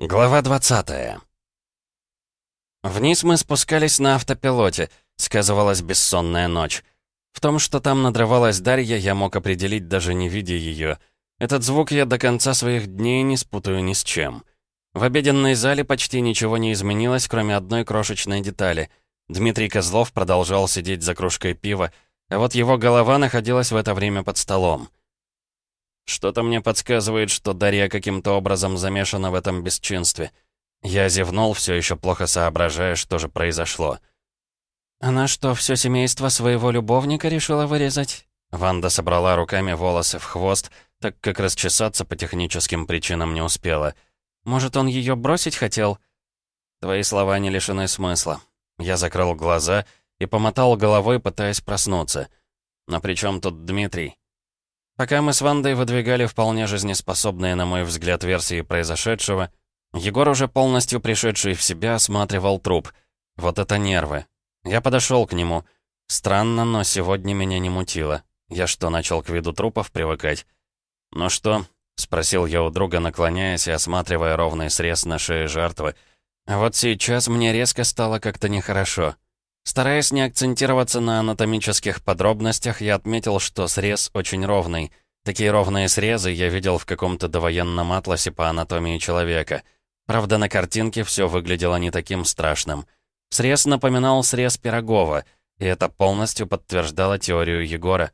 Глава 20 Вниз мы спускались на автопилоте, сказывалась бессонная ночь. В том, что там надрывалась Дарья, я мог определить, даже не видя ее. Этот звук я до конца своих дней не спутаю ни с чем. В обеденной зале почти ничего не изменилось, кроме одной крошечной детали. Дмитрий Козлов продолжал сидеть за кружкой пива, а вот его голова находилась в это время под столом. Что-то мне подсказывает, что Дарья каким-то образом замешана в этом бесчинстве. Я зевнул, все еще плохо соображая, что же произошло. «Она что, все семейство своего любовника решила вырезать?» Ванда собрала руками волосы в хвост, так как расчесаться по техническим причинам не успела. «Может, он ее бросить хотел?» Твои слова не лишены смысла. Я закрыл глаза и помотал головой, пытаясь проснуться. Но при чем тут Дмитрий? Пока мы с Вандой выдвигали вполне жизнеспособные, на мой взгляд, версии произошедшего, Егор, уже полностью пришедший в себя, осматривал труп. Вот это нервы. Я подошел к нему. Странно, но сегодня меня не мутило. Я что, начал к виду трупов привыкать? «Ну что?» — спросил я у друга, наклоняясь и осматривая ровный срез на шее жертвы. Вот сейчас мне резко стало как-то нехорошо. Стараясь не акцентироваться на анатомических подробностях, я отметил, что срез очень ровный. Такие ровные срезы я видел в каком-то довоенном атласе по анатомии человека. Правда, на картинке все выглядело не таким страшным. Срез напоминал срез Пирогова, и это полностью подтверждало теорию Егора.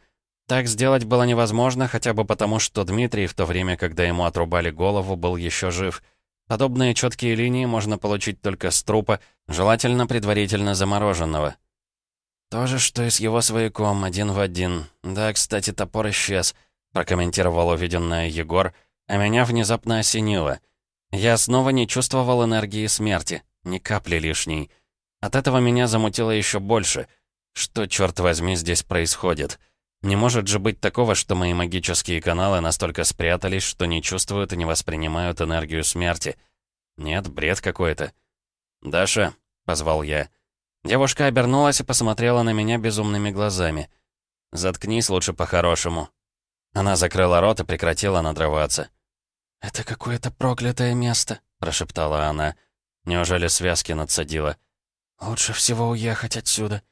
Так сделать было невозможно, хотя бы потому, что Дмитрий в то время, когда ему отрубали голову, был еще жив — Подобные четкие линии можно получить только с трупа, желательно предварительно замороженного. «То же, что и с его свояком, один в один. Да, кстати, топор исчез», — прокомментировал увиденное Егор, а меня внезапно осенило. Я снова не чувствовал энергии смерти, ни капли лишней. От этого меня замутило еще больше. Что, черт возьми, здесь происходит?» Не может же быть такого, что мои магические каналы настолько спрятались, что не чувствуют и не воспринимают энергию смерти. Нет, бред какой-то. «Даша», — позвал я. Девушка обернулась и посмотрела на меня безумными глазами. «Заткнись лучше по-хорошему». Она закрыла рот и прекратила надрываться. «Это какое-то проклятое место», — прошептала она. Неужели связки надсадила? «Лучше всего уехать отсюда».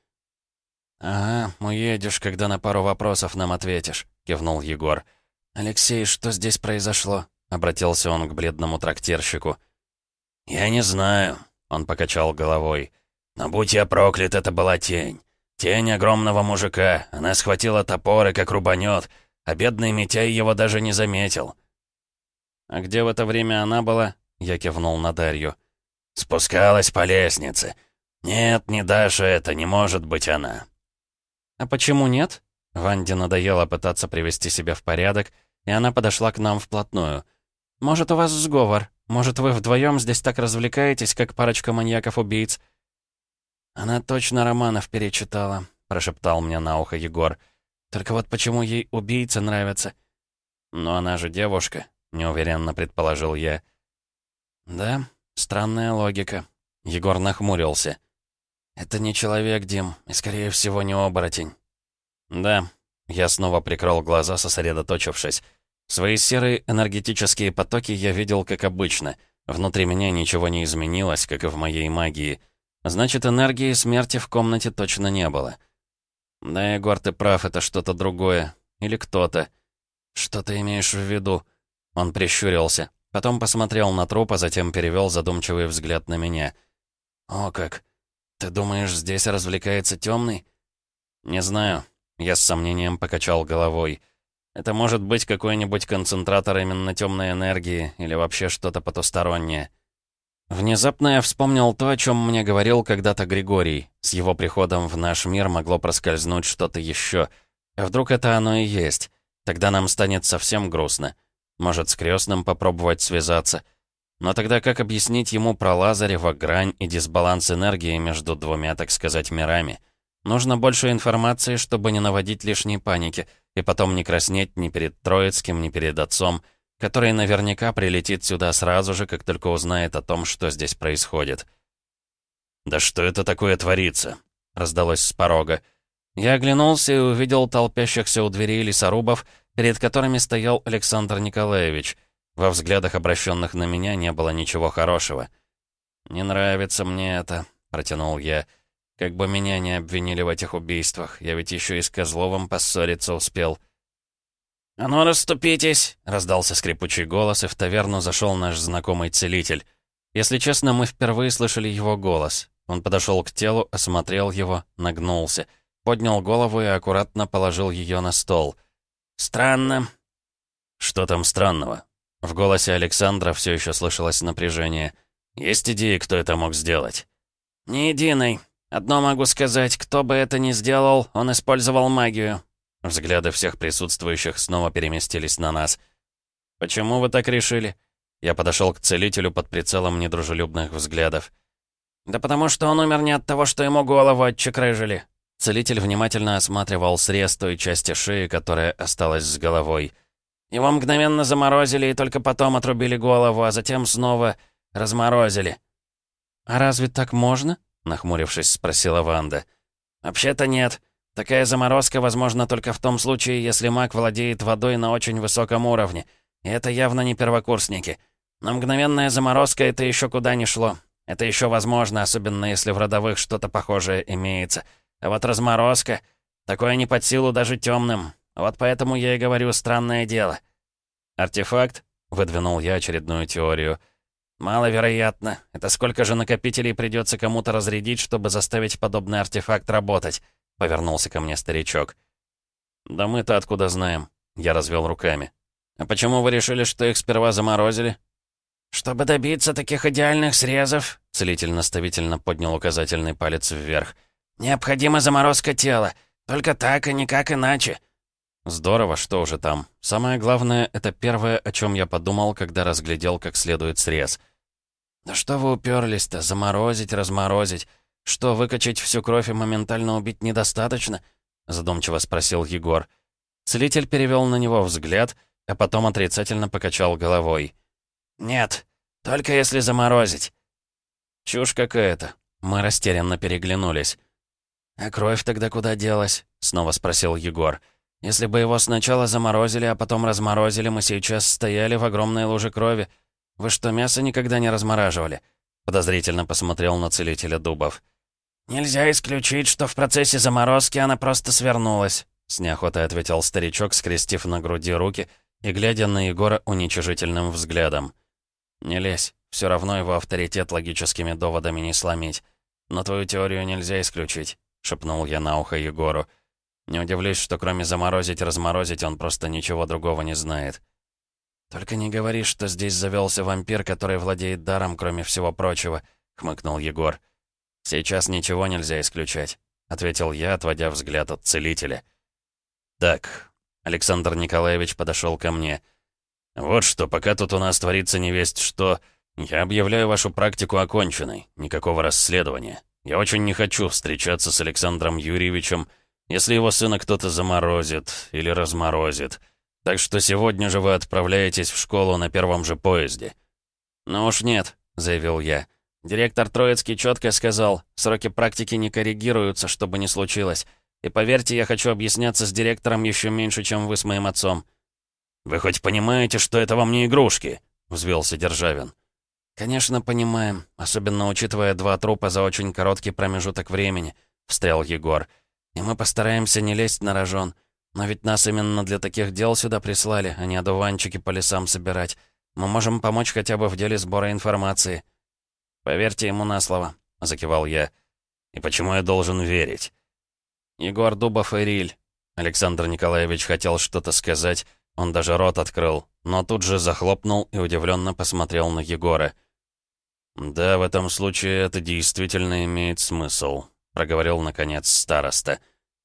«Ага, уедешь, когда на пару вопросов нам ответишь», — кивнул Егор. «Алексей, что здесь произошло?» — обратился он к бледному трактирщику. «Я не знаю», — он покачал головой. «Но будь я проклят, это была тень. Тень огромного мужика. Она схватила топор и как рубанет, а бедный Митяй его даже не заметил». «А где в это время она была?» — я кивнул на Дарью. «Спускалась по лестнице. Нет, не Даша это, не может быть она. «А почему нет?» Ванде надоело пытаться привести себя в порядок, и она подошла к нам вплотную. «Может, у вас сговор? Может, вы вдвоем здесь так развлекаетесь, как парочка маньяков-убийц?» «Она точно романов перечитала», — прошептал мне на ухо Егор. «Только вот почему ей убийца нравятся?» «Но она же девушка», — неуверенно предположил я. «Да, странная логика». Егор нахмурился. «Это не человек, Дим, и, скорее всего, не оборотень». «Да». Я снова прикрыл глаза, сосредоточившись. Свои серые энергетические потоки я видел как обычно. Внутри меня ничего не изменилось, как и в моей магии. Значит, энергии смерти в комнате точно не было. «Да, Егор, ты прав, это что-то другое. Или кто-то». «Что ты имеешь в виду?» Он прищурился. Потом посмотрел на труп, а затем перевел задумчивый взгляд на меня. «О как! «Ты думаешь, здесь развлекается темный?» «Не знаю». Я с сомнением покачал головой. «Это может быть какой-нибудь концентратор именно темной энергии или вообще что-то потустороннее». Внезапно я вспомнил то, о чем мне говорил когда-то Григорий. С его приходом в наш мир могло проскользнуть что-то еще. А вдруг это оно и есть? Тогда нам станет совсем грустно. Может, с крестным попробовать связаться. Но тогда как объяснить ему про Лазарева, грань и дисбаланс энергии между двумя, так сказать, мирами? Нужно больше информации, чтобы не наводить лишней паники, и потом не краснеть ни перед Троицким, ни перед отцом, который наверняка прилетит сюда сразу же, как только узнает о том, что здесь происходит. «Да что это такое творится?» — раздалось с порога. Я оглянулся и увидел толпящихся у дверей лесорубов, перед которыми стоял Александр Николаевич — Во взглядах, обращенных на меня, не было ничего хорошего. «Не нравится мне это», — протянул я. «Как бы меня не обвинили в этих убийствах, я ведь еще и с Козловым поссориться успел». «А ну, расступитесь!» — раздался скрипучий голос, и в таверну зашел наш знакомый целитель. Если честно, мы впервые слышали его голос. Он подошел к телу, осмотрел его, нагнулся, поднял голову и аккуратно положил ее на стол. «Странно». «Что там странного?» В голосе Александра все еще слышалось напряжение. «Есть идеи, кто это мог сделать?» «Ни единой. Одно могу сказать, кто бы это ни сделал, он использовал магию». Взгляды всех присутствующих снова переместились на нас. «Почему вы так решили?» Я подошел к целителю под прицелом недружелюбных взглядов. «Да потому что он умер не от того, что ему голову отчекрыжили». Целитель внимательно осматривал срез той части шеи, которая осталась с головой. Его мгновенно заморозили и только потом отрубили голову, а затем снова разморозили. «А разве так можно?» — нахмурившись, спросила Ванда. «Вообще-то нет. Такая заморозка возможна только в том случае, если маг владеет водой на очень высоком уровне. И это явно не первокурсники. Но мгновенная заморозка — это еще куда ни шло. Это еще возможно, особенно если в родовых что-то похожее имеется. А вот разморозка — такое не под силу даже темным. Вот поэтому я и говорю «странное дело». «Артефакт?» — выдвинул я очередную теорию. «Маловероятно. Это сколько же накопителей придется кому-то разрядить, чтобы заставить подобный артефакт работать?» — повернулся ко мне старичок. «Да мы-то откуда знаем?» — я развел руками. «А почему вы решили, что их сперва заморозили?» «Чтобы добиться таких идеальных срезов», — целитель наставительно поднял указательный палец вверх, «необходима заморозка тела. Только так и никак иначе». Здорово, что уже там. Самое главное, это первое, о чем я подумал, когда разглядел как следует срез. «Да что вы уперлись-то? Заморозить, разморозить? Что, выкачать всю кровь и моментально убить недостаточно?» Задумчиво спросил Егор. Целитель перевел на него взгляд, а потом отрицательно покачал головой. «Нет, только если заморозить». «Чушь какая-то». Мы растерянно переглянулись. «А кровь тогда куда делась?» — снова спросил Егор. Если бы его сначала заморозили, а потом разморозили, мы сейчас стояли в огромной луже крови. Вы что, мясо никогда не размораживали?» Подозрительно посмотрел на целителя Дубов. «Нельзя исключить, что в процессе заморозки она просто свернулась», с неохотой ответил старичок, скрестив на груди руки и глядя на Егора уничижительным взглядом. «Не лезь, все равно его авторитет логическими доводами не сломить. Но твою теорию нельзя исключить», — шепнул я на ухо Егору. Не удивлюсь, что кроме заморозить-разморозить он просто ничего другого не знает. «Только не говори, что здесь завелся вампир, который владеет даром, кроме всего прочего», — хмыкнул Егор. «Сейчас ничего нельзя исключать», — ответил я, отводя взгляд от целителя. «Так», — Александр Николаевич подошел ко мне. «Вот что, пока тут у нас творится невесть что, я объявляю вашу практику оконченной. Никакого расследования. Я очень не хочу встречаться с Александром Юрьевичем, — если его сына кто-то заморозит или разморозит. Так что сегодня же вы отправляетесь в школу на первом же поезде». «Ну уж нет», — заявил я. «Директор Троицкий четко сказал, сроки практики не коррегируются, чтобы не случилось. И поверьте, я хочу объясняться с директором еще меньше, чем вы с моим отцом». «Вы хоть понимаете, что это вам не игрушки?» — взвелся Державин. «Конечно, понимаем, особенно учитывая два трупа за очень короткий промежуток времени», — встрял Егор. «Егор». И мы постараемся не лезть на рожон. Но ведь нас именно для таких дел сюда прислали, а не одуванчики по лесам собирать. Мы можем помочь хотя бы в деле сбора информации. Поверьте ему на слово, закивал я. И почему я должен верить? Егор Дубов и Риль. Александр Николаевич хотел что-то сказать, он даже рот открыл, но тут же захлопнул и удивленно посмотрел на Егора. «Да, в этом случае это действительно имеет смысл. — проговорил, наконец, староста.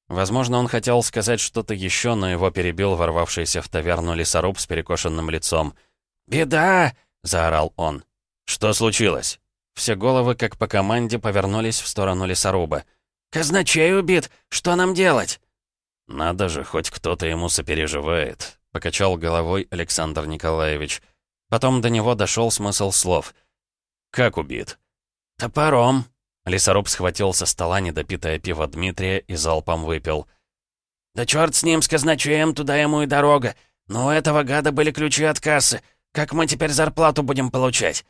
Возможно, он хотел сказать что-то еще, но его перебил ворвавшийся в таверну лесоруб с перекошенным лицом. «Беда!» — заорал он. «Что случилось?» Все головы, как по команде, повернулись в сторону лесоруба. «Казначей убит! Что нам делать?» «Надо же, хоть кто-то ему сопереживает», — покачал головой Александр Николаевич. Потом до него дошел смысл слов. «Как убит?» «Топором», Лесоруб схватил со стола недопитое пиво Дмитрия и залпом выпил. «Да черт с ним, с казначеем, туда ему и дорога. Но у этого гада были ключи от кассы. Как мы теперь зарплату будем получать?»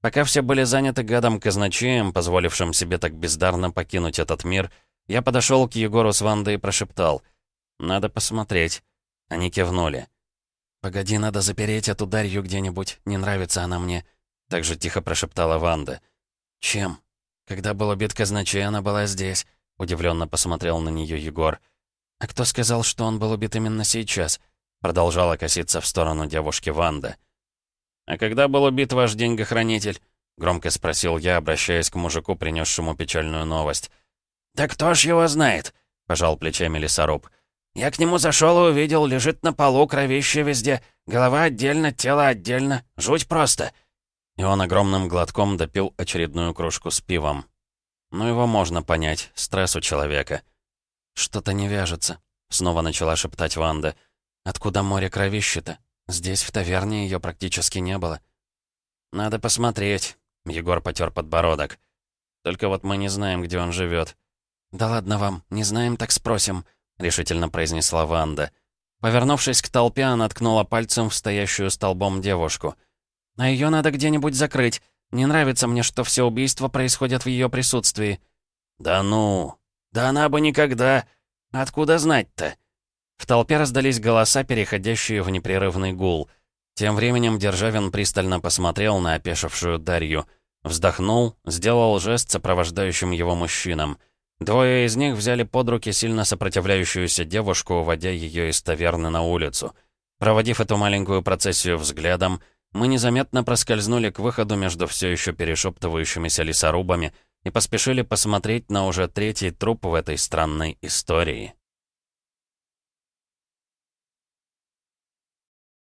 Пока все были заняты гадом-казначеем, позволившим себе так бездарно покинуть этот мир, я подошел к Егору с Вандой и прошептал. «Надо посмотреть». Они кивнули. «Погоди, надо запереть эту Дарью где-нибудь. Не нравится она мне», — так же тихо прошептала Ванда. «Чем? Когда был убит казначей, она была здесь», — удивленно посмотрел на нее Егор. «А кто сказал, что он был убит именно сейчас?» Продолжала коситься в сторону девушки Ванда. «А когда был убит ваш деньгохранитель?» — громко спросил я, обращаясь к мужику, принесшему печальную новость. «Да кто ж его знает?» — пожал плечами лесоруб. «Я к нему зашел и увидел, лежит на полу, кровище везде. Голова отдельно, тело отдельно. Жуть просто». И он огромным глотком допил очередную кружку с пивом. Ну, его можно понять, стресс у человека. «Что-то не вяжется», — снова начала шептать Ванда. «Откуда море кровищи-то? Здесь, в таверне, ее практически не было». «Надо посмотреть», — Егор потер подбородок. «Только вот мы не знаем, где он живет. «Да ладно вам, не знаем, так спросим», — решительно произнесла Ванда. Повернувшись к толпе, она ткнула пальцем в стоящую столбом девушку. «А ее надо где-нибудь закрыть. Не нравится мне, что все убийства происходят в ее присутствии». «Да ну! Да она бы никогда! Откуда знать-то?» В толпе раздались голоса, переходящие в непрерывный гул. Тем временем Державин пристально посмотрел на опешившую Дарью. Вздохнул, сделал жест сопровождающим его мужчинам. Двое из них взяли под руки сильно сопротивляющуюся девушку, уводя ее из таверны на улицу. Проводив эту маленькую процессию взглядом, мы незаметно проскользнули к выходу между все еще перешептывающимися лесорубами и поспешили посмотреть на уже третий труп в этой странной истории.